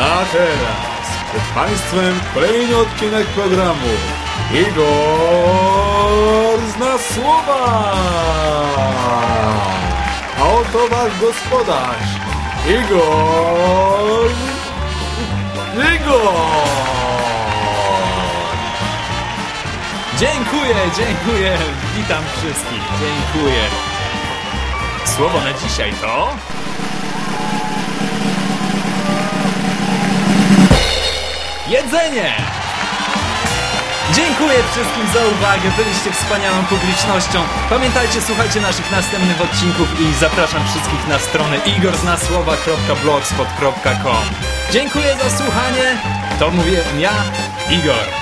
A teraz przed Państwem kolejny odcinek programu Igor zna słowa. A oto Wasz gospodarz Igor Igor Dziękuję, dziękuję. Witam wszystkich. Dziękuję. Słowo na dzisiaj to... Jedzenie! Dziękuję wszystkim za uwagę, byliście wspaniałą publicznością. Pamiętajcie, słuchajcie naszych następnych odcinków i zapraszam wszystkich na stronę igorznasłowa.blogspot.com Dziękuję za słuchanie, to mówię ja, Igor.